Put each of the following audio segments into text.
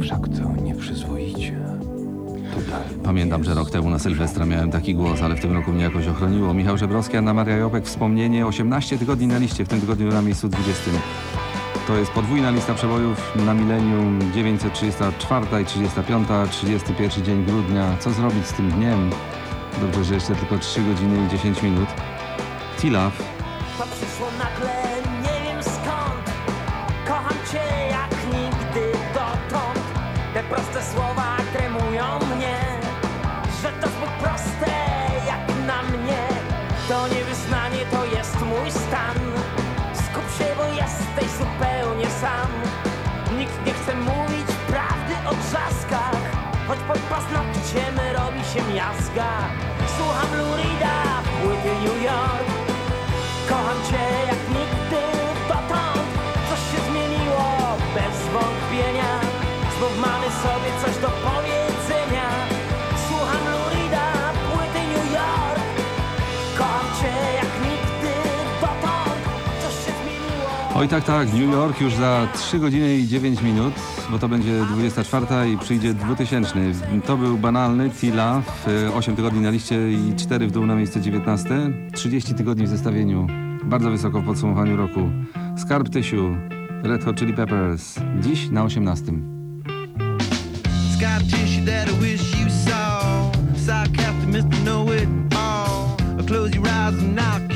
Wszak to nieprzyzwoicie. Pamiętam, że rok temu na Sylwestra miałem taki głos, ale w tym roku mnie jakoś ochroniło. Michał Żebrowski, Anna Maria Jopek, wspomnienie 18 tygodni na liście, w tym tygodniu na miejscu 20. To jest podwójna lista przebojów na milenium 934 i 35, 31 dzień grudnia. Co zrobić z tym dniem? Dobrze, że jeszcze tylko 3 godziny i 10 minut. Tilaf, sam. Nikt nie chce mówić prawdy o trzaskach. Choć pod paznokciem robi się miazga. Słucham Lurida, płyty New York Oj tak, tak, New York już za 3 godziny i 9 minut, bo to będzie 24 i przyjdzie 2000. To był banalny Tila, w 8 tygodni na liście i 4 w dół na miejsce 19. 30 tygodni w zestawieniu, bardzo wysoko w podsumowaniu roku. Skarb Tysiu, Red Hot Chili Peppers, dziś na 18. Scar tissue that I wish you saw. Sarcastic Mr. Know It All. I'll close your eyes and I'll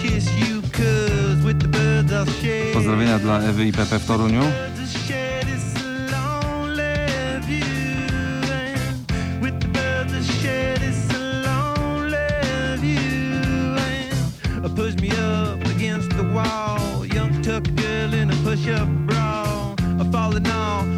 Pozdrowienia dla Ewy i Pepe w Toruniu. Young tuck girl in a push-up bra. Falling all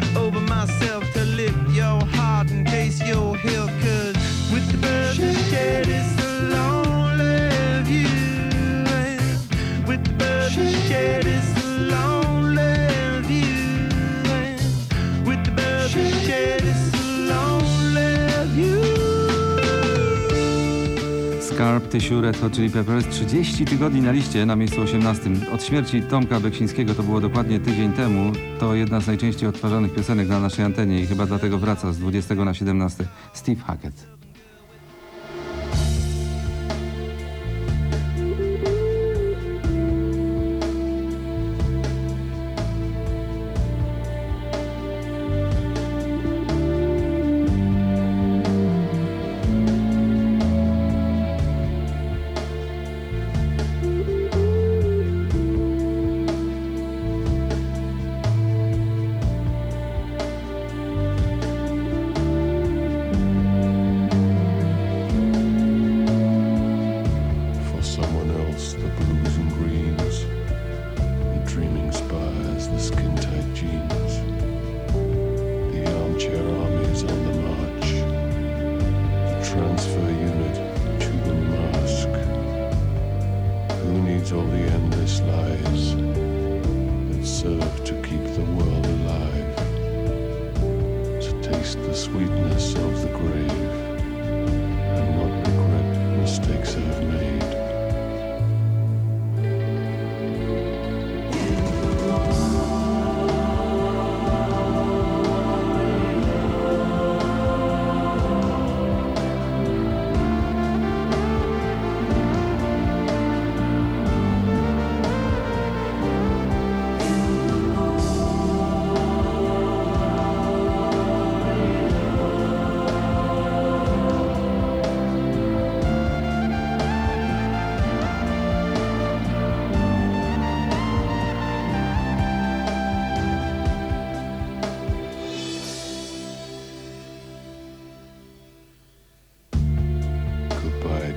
Skarb Tysiu, Red Hot Chili Peppers, 30 tygodni na liście na miejscu 18. Od śmierci Tomka Beksińskiego to było dokładnie tydzień temu. To jedna z najczęściej odtwarzanych piosenek na naszej antenie i chyba dlatego wraca z 20 na 17. Steve Hackett.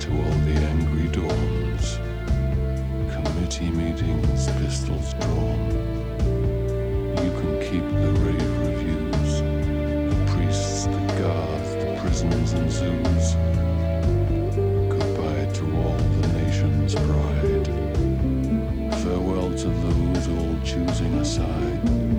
To all the angry dawns, committee meetings, pistols drawn. You can keep the rave reviews, the priests, the guards, the prisons and zoos. Goodbye to all the nation's pride. Farewell to those all choosing a side.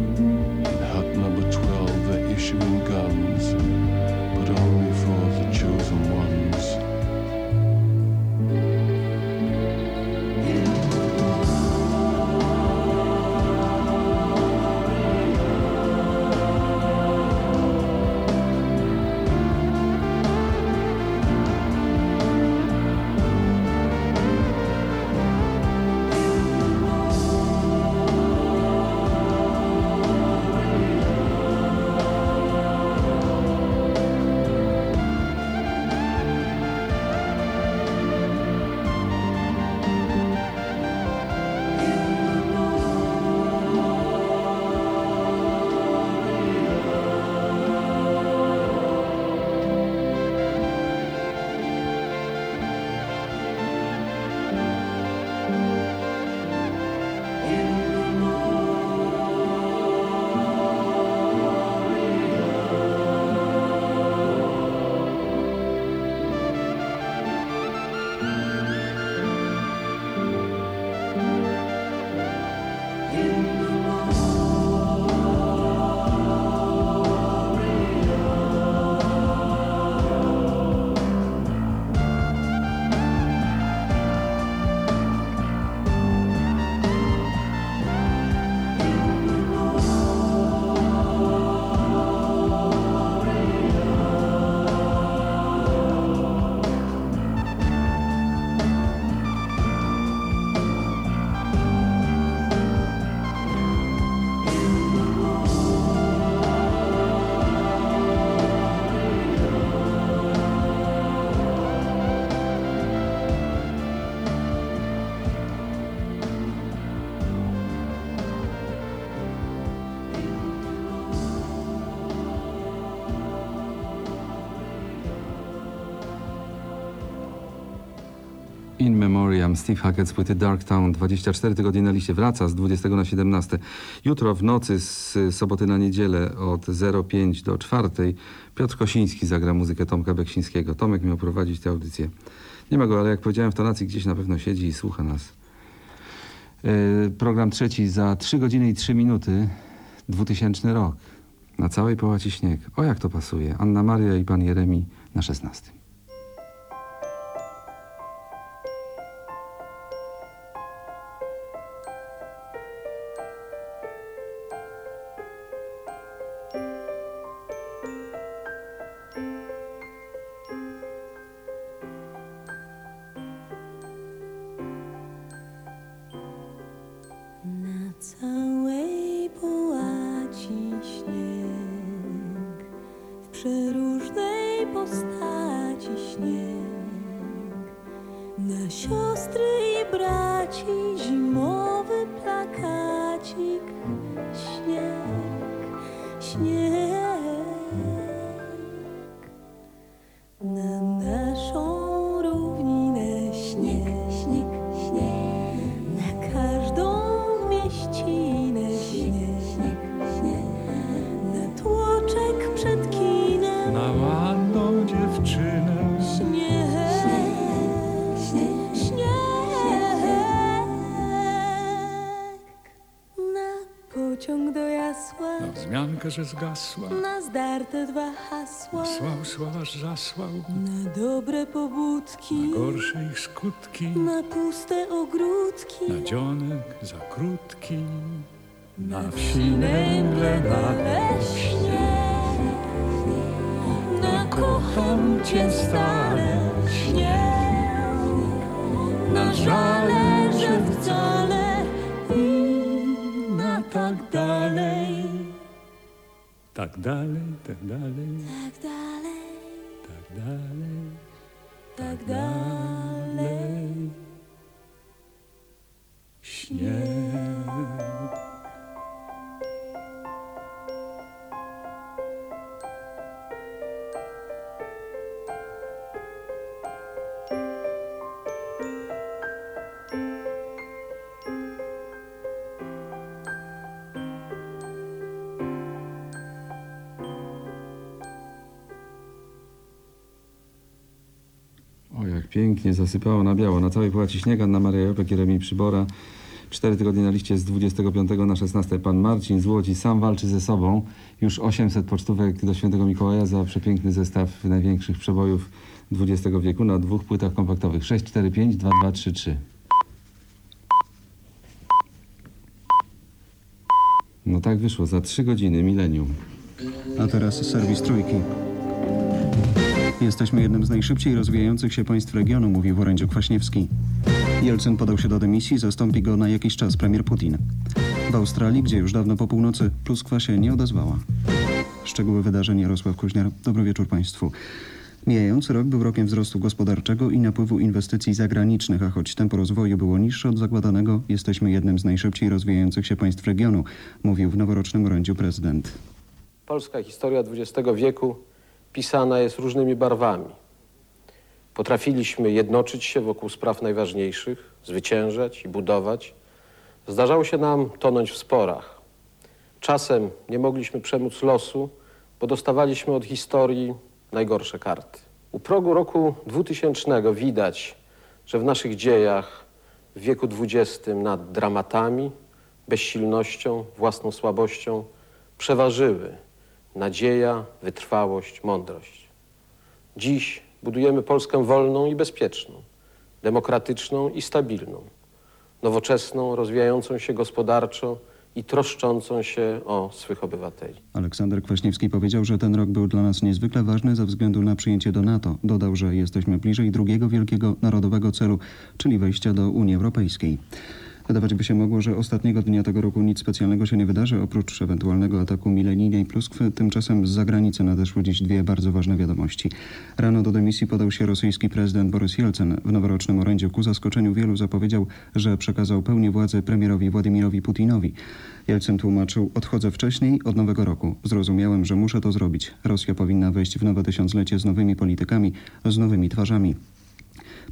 Memoriam, Steve Hackett z płyty Dark Town, 24 tygodnie na liście, wraca z 20 na 17. Jutro w nocy z soboty na niedzielę od 05 do 4 Piotr Kosiński zagra muzykę Tomka Beksińskiego. Tomek miał prowadzić tę audycję. Nie ma go, ale jak powiedziałem w tonacji gdzieś na pewno siedzi i słucha nas. Yy, program trzeci za 3 godziny i 3 minuty, 2000 rok. Na całej połaci śnieg. O jak to pasuje. Anna Maria i pan Jeremi na 16. zasłał. na dobre pobudki. Gorsze ich skutki. Na puste ogródki, Na dzionek za krótki. Na wsi nęgle nęgle śnieg. Na kocham cię stale śnieg. Na żale, że wcale i na tak dalej, Tak dalej, tak dalej, tak dalej, tak dalej. tak dalej. Śnieg. Pięknie zasypało na biało. Na całej połaci śnieg Anna Maria Jopek, Jeremi Przybora. Cztery tygodnie na liście z 25 na 16. Pan Marcin z Łodzi sam walczy ze sobą. Już 800 pocztówek do Świętego Mikołaja za przepiękny zestaw największych przebojów XX wieku na dwóch płytach kompaktowych. 645 2233. No tak wyszło, za trzy godziny, milenium. A teraz serwis trójki. Jesteśmy jednym z najszybciej rozwijających się państw regionu, mówił w orędziu Kwaśniewski. Jelcyn podał się do dymisji, zastąpi go na jakiś czas premier Putin. W Australii, gdzie już dawno po północy, pluskwa się nie odezwała. Szczegóły wydarzeń Jarosław Kuźniar. Dobry wieczór Państwu. Mijający rok był rokiem wzrostu gospodarczego i napływu inwestycji zagranicznych, a choć tempo rozwoju było niższe od zakładanego, jesteśmy jednym z najszybciej rozwijających się państw regionu, mówił w noworocznym orędziu prezydent. Polska historia XX wieku pisana jest różnymi barwami. Potrafiliśmy jednoczyć się wokół spraw najważniejszych, zwyciężać i budować. Zdarzało się nam tonąć w sporach. Czasem nie mogliśmy przemóc losu, bo dostawaliśmy od historii najgorsze karty. U progu roku 2000 widać, że w naszych dziejach w wieku XX nad dramatami, bezsilnością, własną słabością przeważyły nadzieja, wytrwałość, mądrość. Dziś budujemy Polskę wolną i bezpieczną, demokratyczną i stabilną, nowoczesną, rozwijającą się gospodarczo i troszczącą się o swych obywateli. Aleksander Kwaśniewski powiedział, że ten rok był dla nas niezwykle ważny ze względu na przyjęcie do NATO. Dodał, że jesteśmy bliżej drugiego wielkiego narodowego celu, czyli wejścia do Unii Europejskiej. Wydawać by się mogło, że ostatniego dnia tego roku nic specjalnego się nie wydarzy, oprócz ewentualnego ataku milenijnej pluskwy. Tymczasem z zagranicy nadeszły dziś dwie bardzo ważne wiadomości. Rano do dymisji podał się rosyjski prezydent Borys Jelcyn. W noworocznym orędziu ku zaskoczeniu wielu zapowiedział, że przekazał pełnię władzy premierowi Władimirowi Putinowi. Jelcyn tłumaczył, odchodzę wcześniej, od nowego roku. Zrozumiałem, że muszę to zrobić. Rosja powinna wejść w nowe tysiąclecie z nowymi politykami, z nowymi twarzami.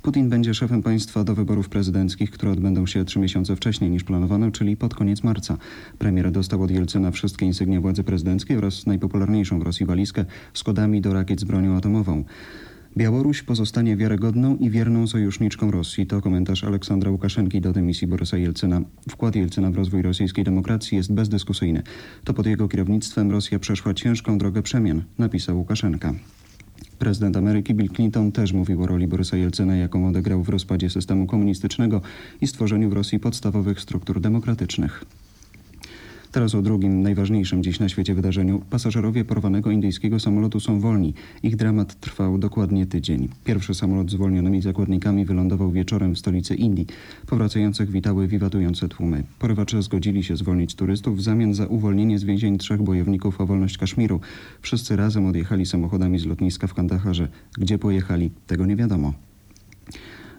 Putin będzie szefem państwa do wyborów prezydenckich, które odbędą się trzy miesiące wcześniej niż planowano, czyli pod koniec marca. Premier dostał od Jelcyna wszystkie insygnia władzy prezydenckiej oraz najpopularniejszą w Rosji walizkę z kodami do rakiet z bronią atomową. Białoruś pozostanie wiarygodną i wierną sojuszniczką Rosji. To komentarz Aleksandra Łukaszenki do dymisji Borysa Jelcyna. Wkład Jelcyna w rozwój rosyjskiej demokracji jest bezdyskusyjny. To pod jego kierownictwem Rosja przeszła ciężką drogę przemian, napisał Łukaszenka. Prezydent Ameryki Bill Clinton też mówił o roli Borysa Jelcyna, jaką odegrał w rozpadzie systemu komunistycznego i stworzeniu w Rosji podstawowych struktur demokratycznych. Teraz o drugim, najważniejszym dziś na świecie wydarzeniu. Pasażerowie porwanego indyjskiego samolotu są wolni. Ich dramat trwał dokładnie tydzień. Pierwszy samolot z zwolnionymi zakładnikami wylądował wieczorem w stolicy Indii. Powracających witały wiwatujące tłumy. Porywacze zgodzili się zwolnić turystów w zamian za uwolnienie z więzień trzech bojowników o wolność Kaszmiru. Wszyscy razem odjechali samochodami z lotniska w Kandaharze. Gdzie pojechali, tego nie wiadomo.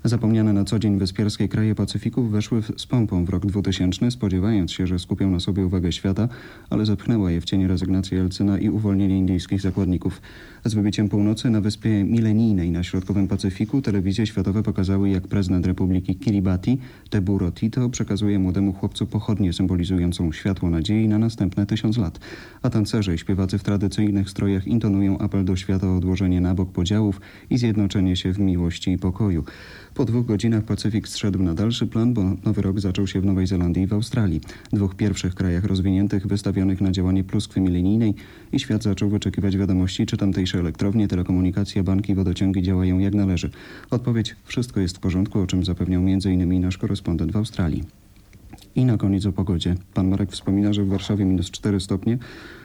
Zapomniane na co dzień wyspiarskie kraje Pacyfiku weszły z pompą w rok 2000, spodziewając się, że skupią na sobie uwagę świata, ale zepchnęła je w cienie rezygnacji Jelcyna i uwolnienie indyjskich zakładników. Z wybyciem północy na wyspie Milenijnej na środkowym Pacyfiku telewizje światowe pokazały, jak prezydent Republiki Kiribati, Teburo Tito, przekazuje młodemu chłopcu pochodnię symbolizującą światło nadziei na następne tysiąc lat. A tancerze i śpiewacy w tradycyjnych strojach intonują apel do świata o odłożenie na bok podziałów i zjednoczenie się w miłości i pokoju. Po dwóch godzinach Pacyfik zszedł na dalszy plan, bo nowy rok zaczął się w Nowej Zelandii i w Australii, dwóch pierwszych krajach rozwiniętych wystawionych na działanie pluskwy milenijnej i świat zaczął wyczekiwać wiadomości, czy tamtejsze elektrownie, telekomunikacja, banki, wodociągi działają jak należy. Odpowiedź wszystko jest w porządku, o czym zapewniał m.in. nasz korespondent w Australii. I na koniec o pogodzie. Pan Marek wspomina, że w Warszawie minus 4 stopnie.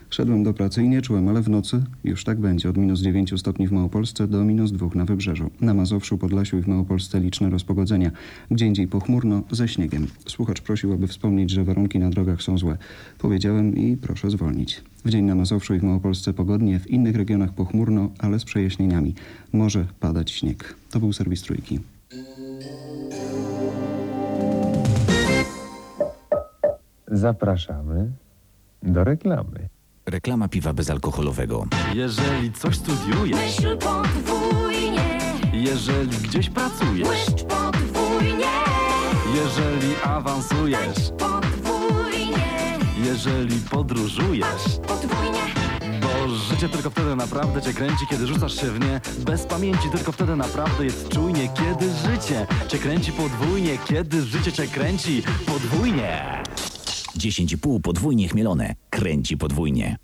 Szedłem do pracy i nie czułem, ale w nocy już tak będzie. Od minus 9 stopni w Małopolsce do minus 2 na Wybrzeżu. Na Mazowszu, Podlasiu i w Małopolsce liczne rozpogodzenia. Gdzie indziej pochmurno, ze śniegiem. Słuchacz prosił, aby wspomnieć, że warunki na drogach są złe. Powiedziałem i proszę zwolnić. W dzień na Mazowszu i w Małopolsce pogodnie, w innych regionach pochmurno, ale z przejaśnieniami. Może padać śnieg. To był serwis Trójki. Zapraszamy do reklamy. Reklama piwa bezalkoholowego. Jeżeli coś studiujesz, Myśl podwójnie, jeżeli gdzieś pracujesz, błyszcz podwójnie, jeżeli awansujesz, podwójnie, jeżeli podróżujesz, podwójnie. bo życie tylko wtedy naprawdę cię kręci, kiedy rzucasz się w nie. Bez pamięci tylko wtedy naprawdę jest czujnie, kiedy życie cię kręci podwójnie, kiedy życie cię kręci podwójnie. 10,5 podwójnie chmielone. Kręci podwójnie.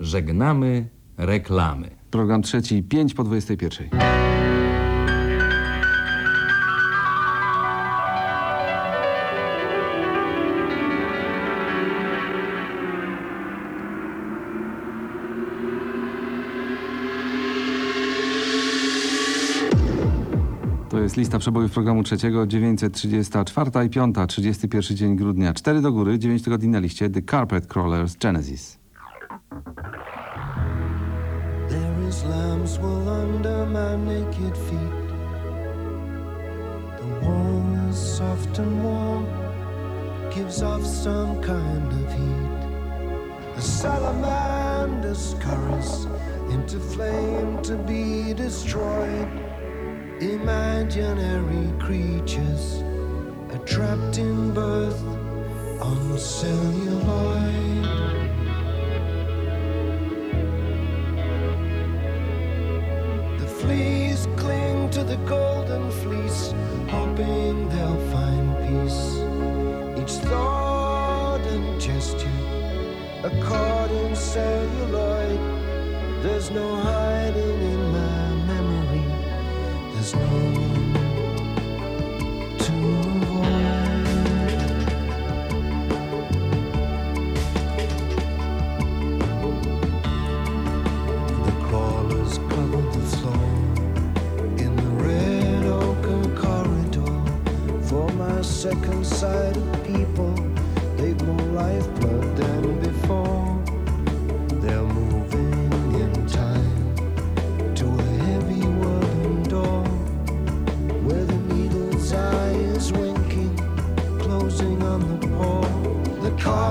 Żegnamy reklamy. Program trzeci, 5 po 21. jest lista przebojów programu trzeciego, 934 i 5, 31 dzień grudnia. 4 do góry, 9 tygodni na liście The Carpet Crawlers Genesis. There is lamb's wool under my naked feet. The wool is soft and warm, gives off some kind of heat. The salamander scurries into flame to be destroyed. Imaginary creatures are trapped in birth on celluloid. The fleas cling to the golden fleece, hoping they'll find peace. Each thought and gesture, a caught in celluloid. There's no hiding in second sight of people, they've more lifeblood than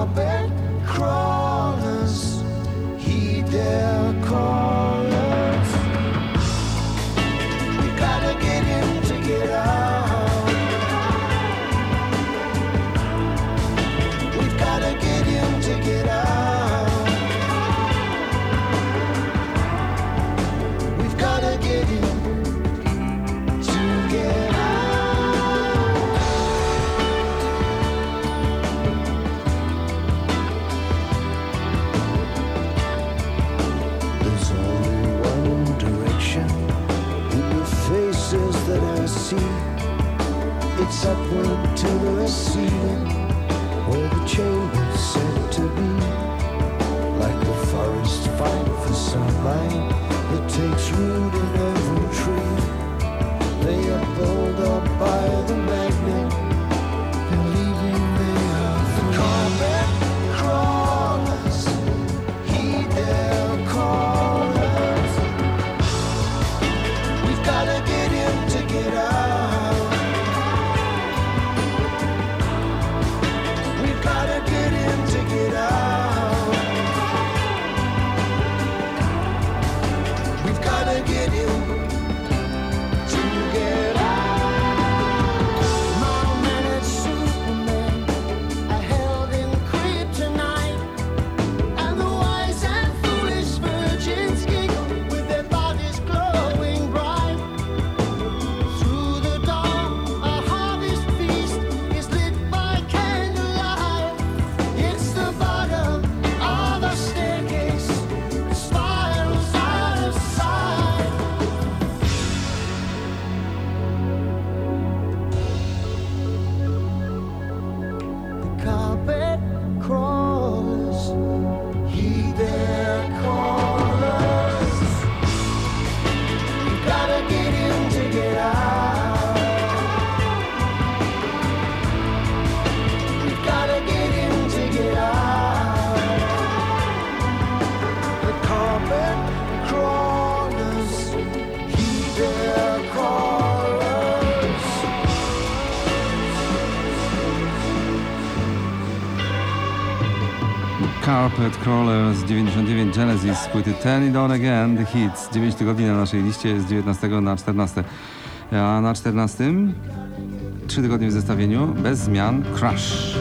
The carpet see. It's upward to the ceiling where the chamber's said to be. Like the forest fight for sunlight that takes root in every tree. They are pulled up by the man. Carpet Crawler z 99 Genesis z płyty Turn It On Again, The Hits. 9 tygodni na naszej liście z 19 na 14. A na 14 3 tygodnie w zestawieniu, bez zmian, Crash.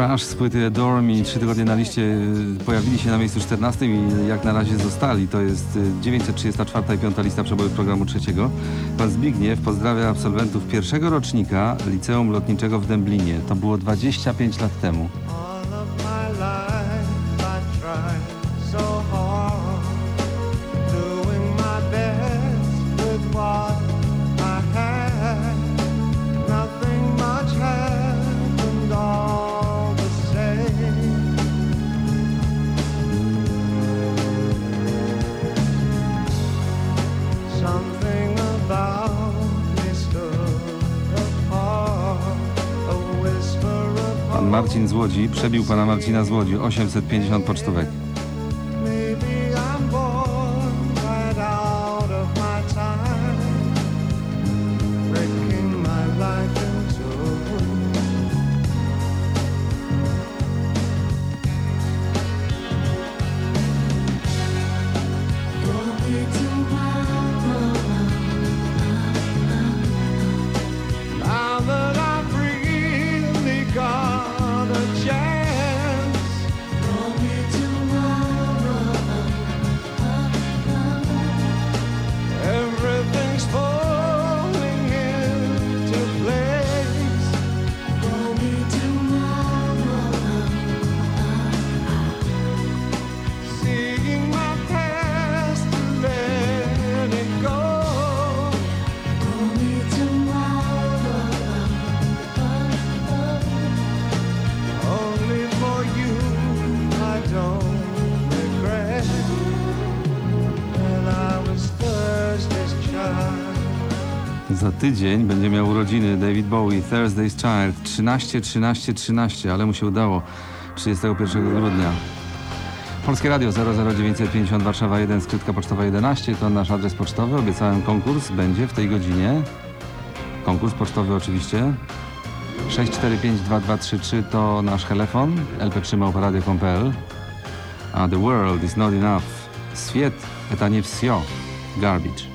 Crash z płyty Adore Me trzy tygodnie na liście y, pojawili się na miejscu 14 i jak na razie zostali. To jest y, 934 i 5 lista przebojów programu trzeciego. Pan Zbigniew pozdrawia absolwentów pierwszego rocznika Liceum Lotniczego w Dęblinie. To było 25 lat temu. Łodzi przebił pana Marcina z Łodzi, 850 pocztówek. tydzień będzie miał urodziny David Bowie, Thursday's Child, 13, 13, 13, ale mu się udało 31 grudnia. Polskie Radio 00950 Warszawa 1, skrytka pocztowa 11, to nasz adres pocztowy. Obiecałem konkurs, będzie w tej godzinie. Konkurs pocztowy oczywiście. 6452233 to nasz telefon, lp3małparadio.pl. A The World is not enough. Swiet, etanie wsio. Garbage.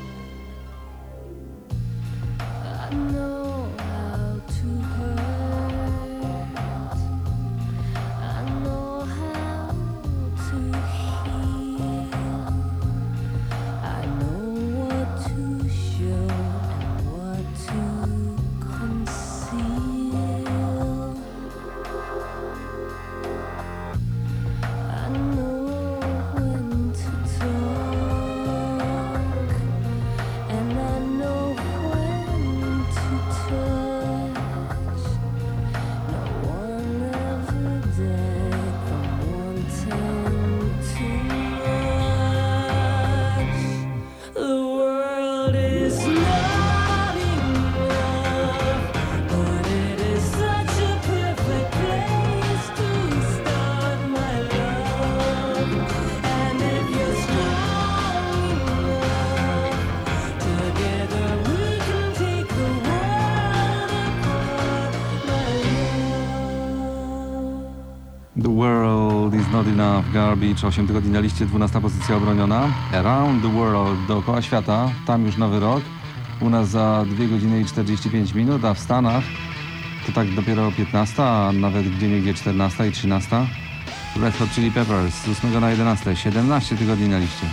Not enough. Garbage. 8 tygodni na liście, 12 pozycja obroniona. Around the world. Dookoła świata. Tam już nowy rok. U nas za 2 godziny i 45 minut, a w Stanach to tak dopiero 15, a nawet gdzie niegdzie 14 i 13. Red Hot Chili Peppers z 8 na 11. 17 tygodni na liście.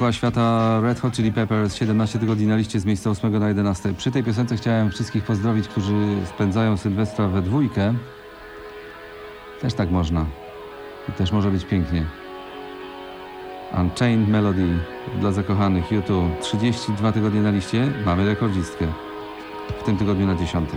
Dookoła świata Red Hot Chili Peppers, 17 tygodni na liście z miejsca 8 na 11. Przy tej piosence chciałem wszystkich pozdrowić, którzy spędzają Sylwestra we dwójkę. Też tak można. I też może być pięknie. Unchained Melody dla zakochanych YouTube. 32 tygodnie na liście, mamy rekordzistkę. W tym tygodniu na 10.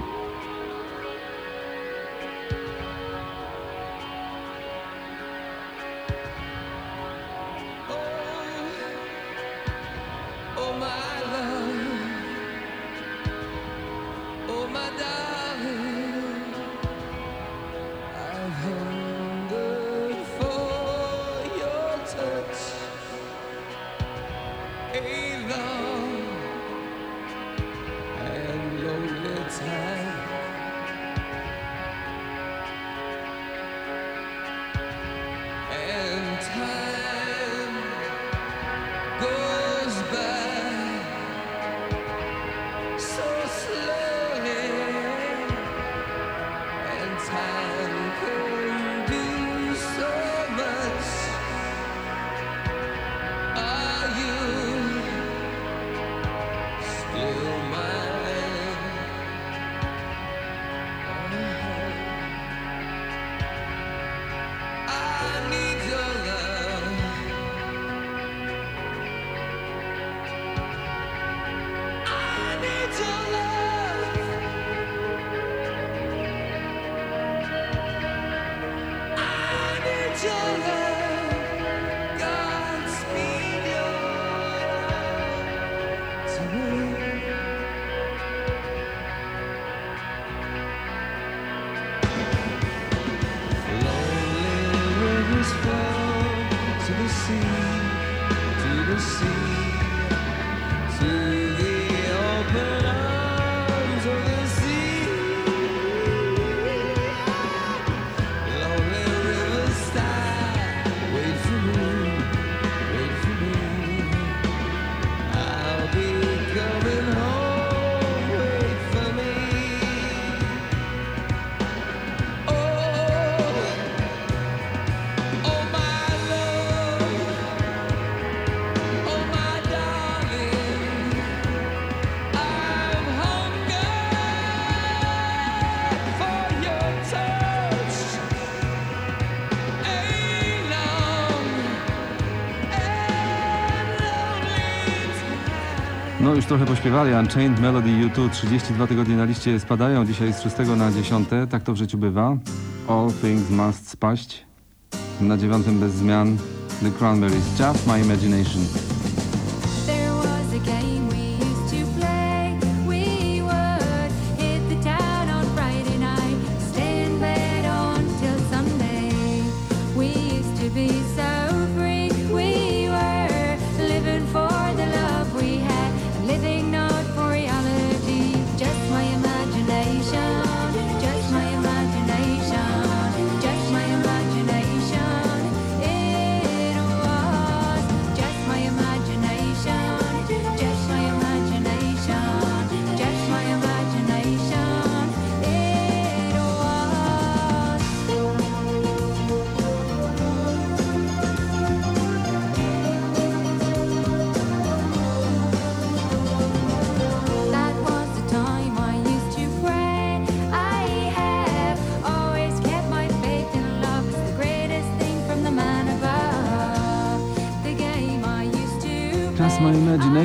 See. Już trochę pośpiewali. Unchained Melody U2 32 tygodnie na liście spadają. Dzisiaj z 6 na 10. Tak to w życiu bywa. All Things Must spaść. Na dziewiątym bez zmian The Cranberries. Just My Imagination.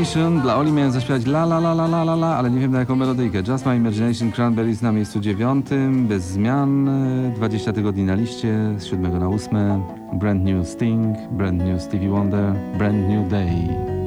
Imagination. Dla Oli miałem zaśpiewać la la la la la la la, ale nie wiem na jaką melodyjkę. Just My Imagination Cranberries na miejscu dziewiątym, bez zmian. e, 20 tygodni na liście, z 7 na 8. Brand New Sting, Brand New Stevie Wonder, Brand New Day.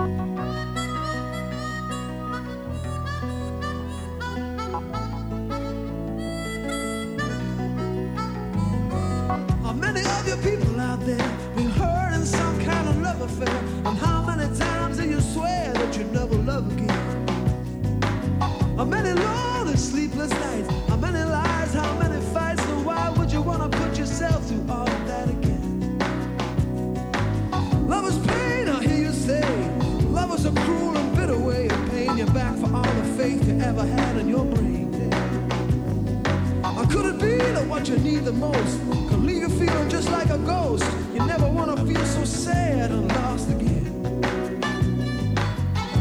What you need the most could leave you feeling just like a ghost? You never wanna feel so sad and lost again.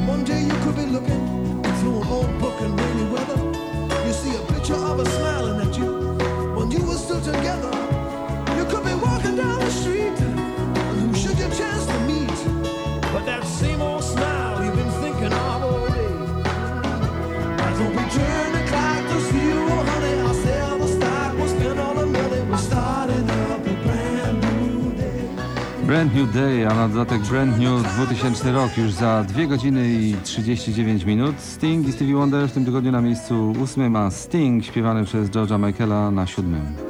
One day you could be looking Brand New Day, a na dodatek Brand New 2000 rok już za 2 godziny i 39 minut. Sting i Stevie Wonder w tym tygodniu na miejscu ósmym, a Sting śpiewany przez George'a Michaela na siódmym.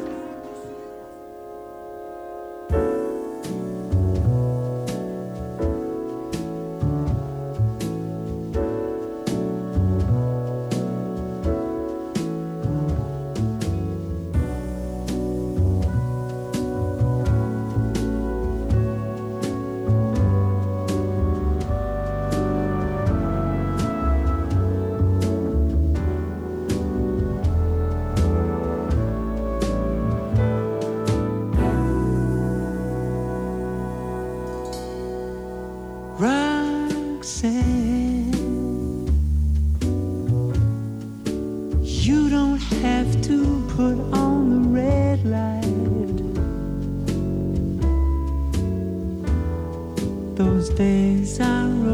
You don't have to put on the red light. Those days are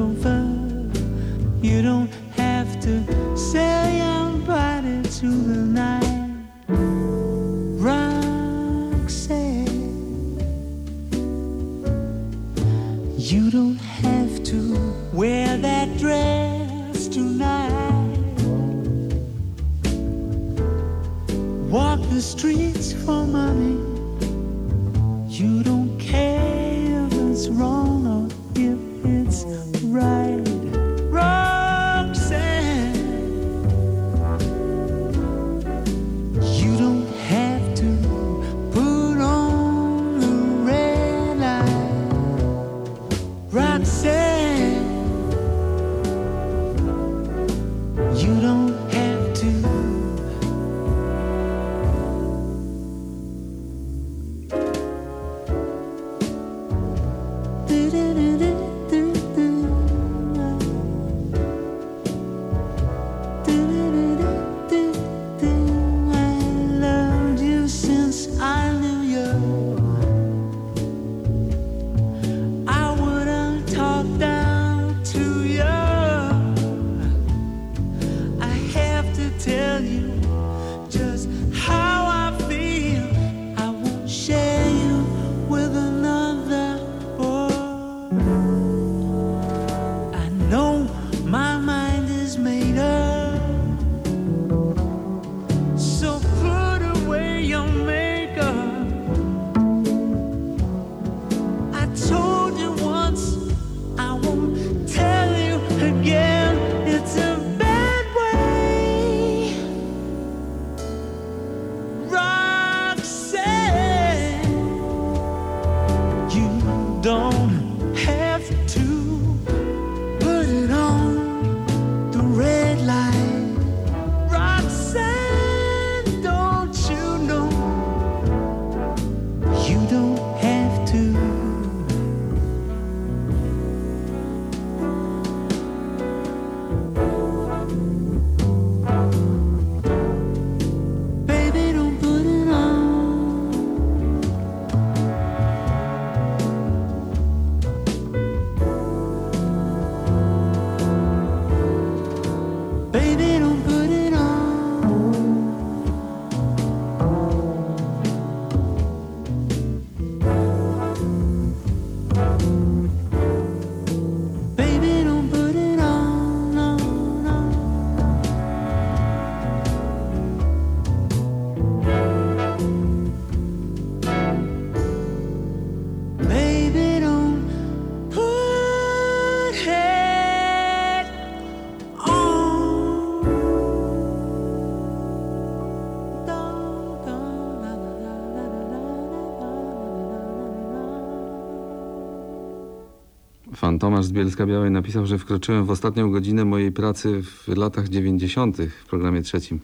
Tomasz z Bielska Białej napisał, że wkroczyłem w ostatnią godzinę mojej pracy w latach 90. w programie trzecim,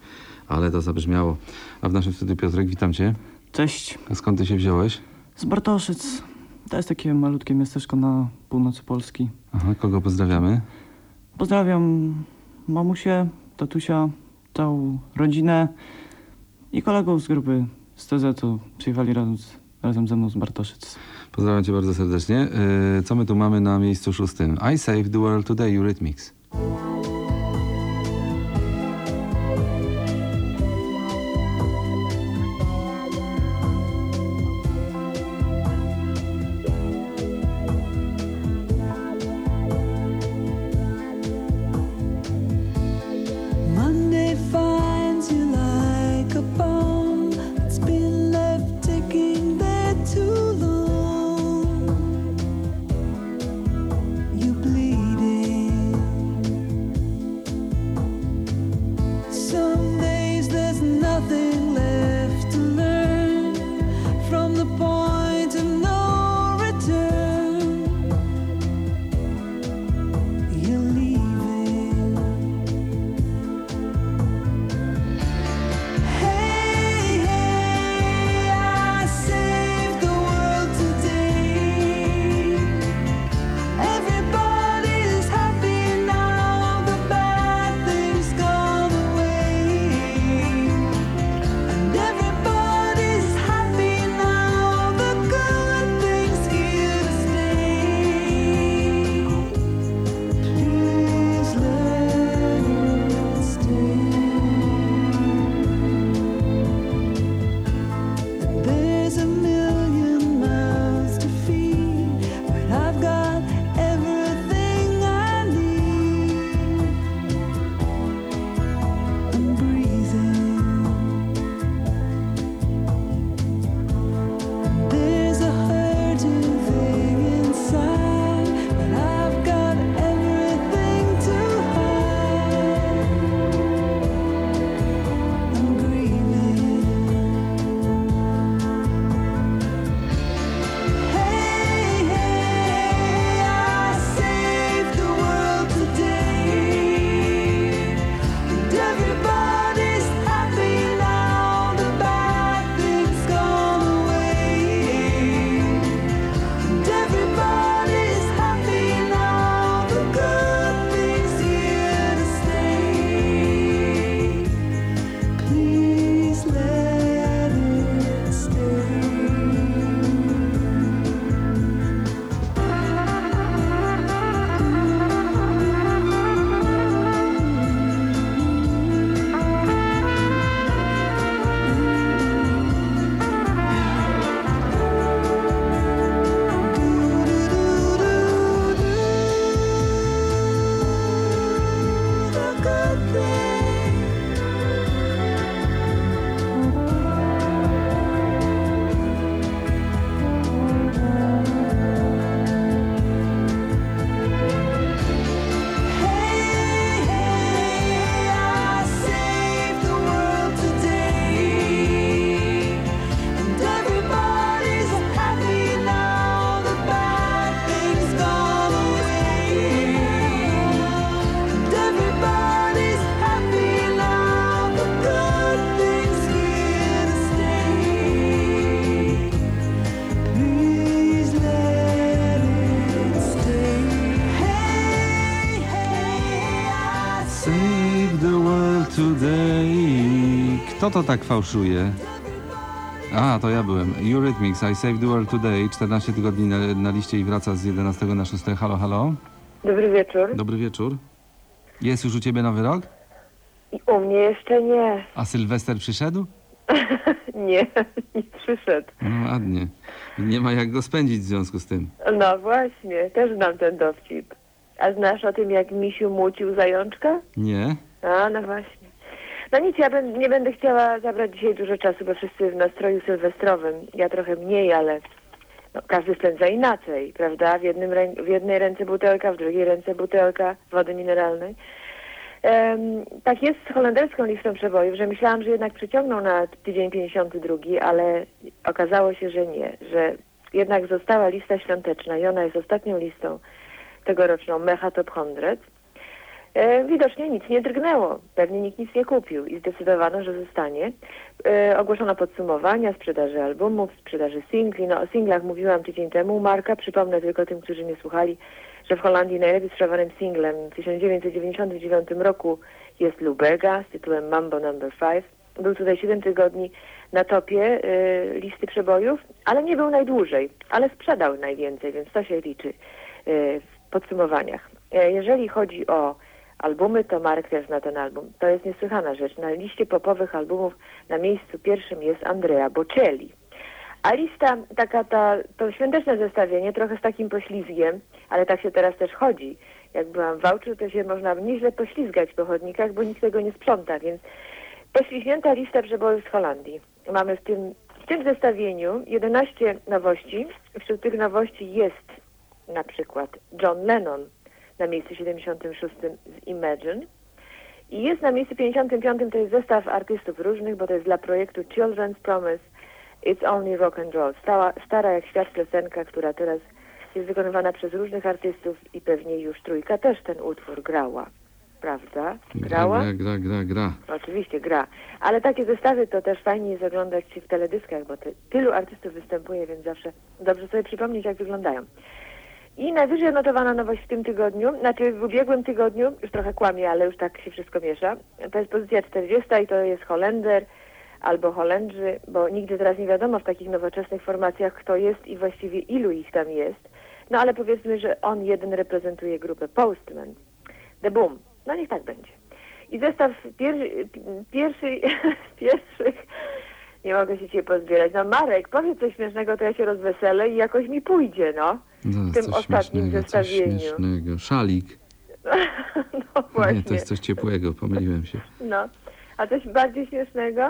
ale to zabrzmiało. A w naszym studiu Piotrek, witam cię. Cześć, A skąd ty się wziąłeś? z Bartoszyc. To jest takie malutkie miasteczko na północy Polski. Aha, kogo pozdrawiamy? Pozdrawiam mamusię, tatusia, całą rodzinę i kolegów z grupy z TZ-u. Przyjechali razem, razem ze mną z Bartoszyc. Pozdrawiam cię bardzo serdecznie. Yy, co my tu mamy na miejscu szóstym? I Saved the World Today, Eurythmics. Kto to tak fałszuje? A, to ja byłem. Eurythmics, I Saved the World Today. 14 tygodni na, na liście i wraca z 11 na 6. Halo, halo. Dobry wieczór. Dobry wieczór. Jest już u ciebie nowy rok? I u mnie jeszcze nie. A Sylwester przyszedł? Nie, nie przyszedł. No ładnie. Nie ma jak go spędzić w związku z tym. No właśnie, też znam ten dowcip. A znasz o tym, jak misiu mucił zajączka? Nie? A, no właśnie. No nic, ja nie będę chciała zabrać dzisiaj dużo czasu, bo wszyscy w nastroju sylwestrowym. Ja trochę mniej, ale no, każdy spędza inaczej, prawda? W, jednym w jednej ręce butelka, w drugiej ręce butelka wody mineralnej. Em, tak jest z holenderską listą przebojów, że myślałam, że jednak przyciągną na tydzień 52, ale okazało się, że nie, że jednak została lista świąteczna i ona jest ostatnią listą tegoroczną Mecha Top 100. E, widocznie nic nie drgnęło, pewnie nikt nic nie kupił i zdecydowano, że zostanie. E, ogłoszono podsumowania sprzedaży albumów, sprzedaży singli. No o singlach mówiłam tydzień temu. Marka, przypomnę tylko tym, którzy nie słuchali, że w Holandii najlepiej sprzedawanym singlem w 1999 roku jest Lubega z tytułem Mambo Number 5. Był tutaj 7 tygodni na topie e, listy przebojów, ale nie był najdłużej, ale sprzedał najwięcej, więc to się liczy e, w podsumowaniach. Jeżeli chodzi o albumy, to Marek zna ten album. To jest niesłychana rzecz. Na liście popowych albumów na miejscu pierwszym jest Andrea Bocelli. A lista, taka ta, to świąteczne zestawienie, trochę z takim poślizgiem, ale tak się teraz też chodzi. Jak byłam w to się można nieźle poślizgać po chodnikach, bo nikt tego nie sprząta, więc poślizgnięta lista przebojów z Holandii. Mamy w tym, w tym zestawieniu 11 nowości. Wśród tych nowości jest na przykład John Lennon na miejscu 76 z Imagine. I jest na miejscu 55 to jest zestaw artystów różnych, bo to jest dla projektu Children's Promise It's Only Rock and Roll. Stała, stara jak świat piosenka, która teraz jest wykonywana przez różnych artystów i pewnie już trójka też ten utwór grała. Prawda? Gra, Grała? gra, gra, gra, gra. Oczywiście gra. Ale takie zestawy to też fajnie jest oglądać w teledyskach, bo ty, tylu artystów występuje, więc zawsze dobrze sobie przypomnieć, jak wyglądają. I najwyżej odnotowana nowość w tym tygodniu, znaczy w ubiegłym tygodniu, już trochę kłamie, ale już tak się wszystko miesza. To jest pozycja 40 i to jest Holender albo Holendrzy, bo nigdy teraz nie wiadomo w takich nowoczesnych formacjach, kto jest i właściwie ilu ich tam jest. No ale powiedzmy, że on jeden reprezentuje grupę Postman. The Boom. No niech tak będzie. I zestaw pierwszy, pierwszy, pierwszych, nie mogę się cię pozbierać. No Marek, powiedz coś śmiesznego, to ja się rozweselę i jakoś mi pójdzie, no. No, W tym ostatnim śmiesznego, coś zestawieniu. śmiesznego. Szalik. No właśnie. Nie, to jest coś ciepłego, pomyliłem się. No. A coś bardziej śmiesznego?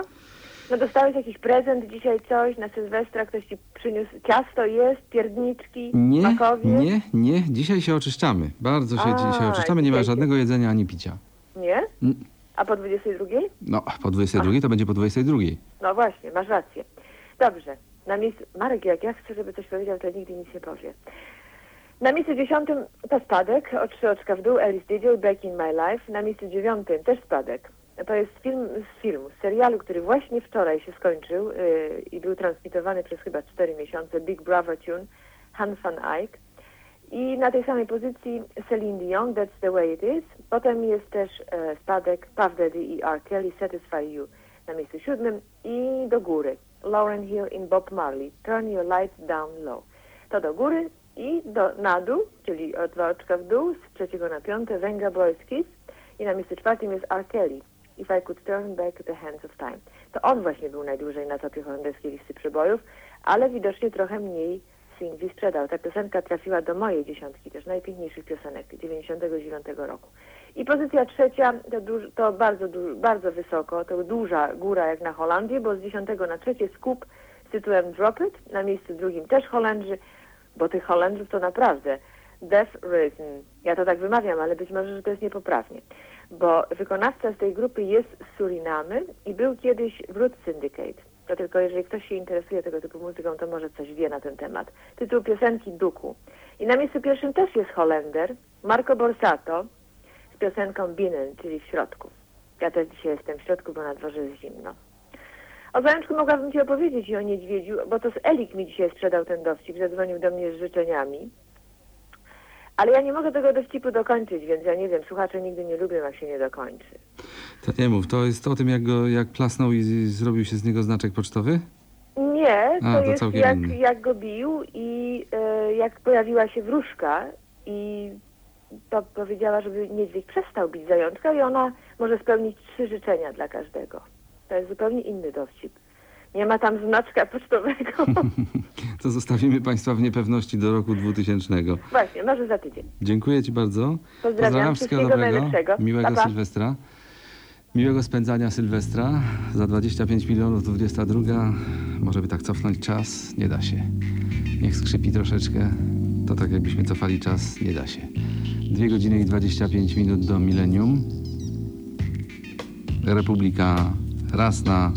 No dostałeś jakiś prezent dzisiaj coś na Sylwestra, ktoś ci przyniósł ciasto jest, pierdniczki, Nie, makowie? nie, nie. Dzisiaj się oczyszczamy. Bardzo się A, dzisiaj oczyszczamy. Nie ma dzisiaj żadnego jedzenia ani picia. Nie? Mm. A po 22? No, po 22 to będzie po 22. No właśnie, masz rację. Dobrze. Na miejscu... Marek, jak ja chcę, żeby coś powiedział, to nigdy nic nie powie. Na miejscu dziesiątym to spadek, o trzy oczka w dół, Alice Didio, Back in My Life. Na miejscu dziewiątym też spadek. To jest film z filmu, z serialu, który właśnie wczoraj się skończył yy, i był transmitowany przez chyba cztery miesiące, Big Brother Tune, Han van Eyck. I na tej samej pozycji Celine Dion, That's the Way It Is. Potem jest też e, spadek Puff Daddy i R. Kelly, Satisfy You na miejscu siódmym i do góry. Lauren Hill in Bob Marley, Turn Your Lights Down Low. To do góry i do, na dół, czyli o dwa oczka w dół, z trzeciego na piąte, Venga Boys Kiss i na miejscu czwartym jest R. Kelly, If I Could Turn Back the Hands of Time. To on właśnie był najdłużej na topie holenderskiej listy przebojów, ale widocznie trochę mniej singli sprzedał. Ta piosenka trafiła do mojej dziesiątki też najpiękniejszych piosenek 99 roku. I pozycja trzecia to, duż, to bardzo, du, bardzo wysoko, to duża góra jak na Holandię, bo z 10 na trzecie skup z tytułem Drop It, na miejscu drugim też Holendrzy, bo tych Holendrów to naprawdę Death Rhythm. Ja to tak wymawiam, ale być może, że to jest niepoprawnie. Bo wykonawca z tej grupy jest z Surinamy i był kiedyś w Root Syndicate. To tylko jeżeli ktoś się interesuje tego typu muzyką, to może coś wie na ten temat. Tytuł piosenki Duku. I na miejscu pierwszym też jest Holender, Marco Borsato z piosenką Binnen, czyli w środku. Ja też dzisiaj jestem w środku, bo na dworze jest zimno. O zajączku mogłabym Ci opowiedzieć i o niedźwiedziu, bo to z Elik mi dzisiaj sprzedał ten dowcip, zadzwonił do mnie z życzeniami. Ale ja nie mogę tego dowcipu dokończyć, więc ja nie wiem, słuchacze nigdy nie lubią, jak się nie dokończy. To nie mów, to jest o tym, jak, go, jak plasnął i z- zrobił się z niego znaczek pocztowy? Nie, to, A, to jest jak, inny. jak go bił i e, jak pojawiła się wróżka i to powiedziała, żeby niedźwiedź przestał bić zajączka i ona może spełnić trzy życzenia dla każdego. To jest zupełnie inny dowcip. Nie ma tam znaczka pocztowego. To zostawimy Państwa w niepewności do roku 2000. Właśnie, może za tydzień. Dziękuję Ci bardzo. Pozdrawiam, wszystkiego najlepszego. Miłego Pa, pa. Sylwestra. Miłego spędzania Sylwestra. Za 25 milionów 22. Może by tak cofnąć czas? Nie da się. Niech skrzypi troszeczkę. To tak jakbyśmy cofali czas? Nie da się. 2 godziny i 25 minut do milenium. Republika raz na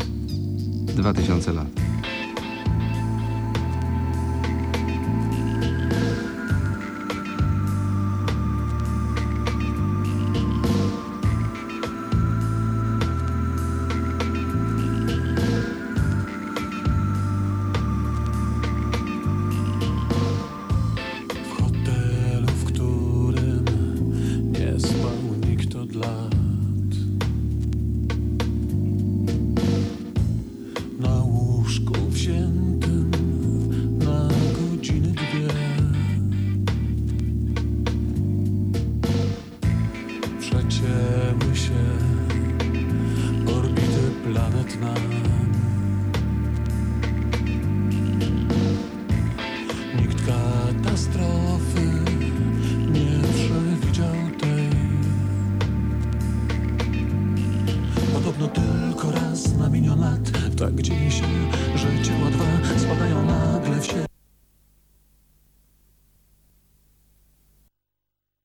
2000 lat.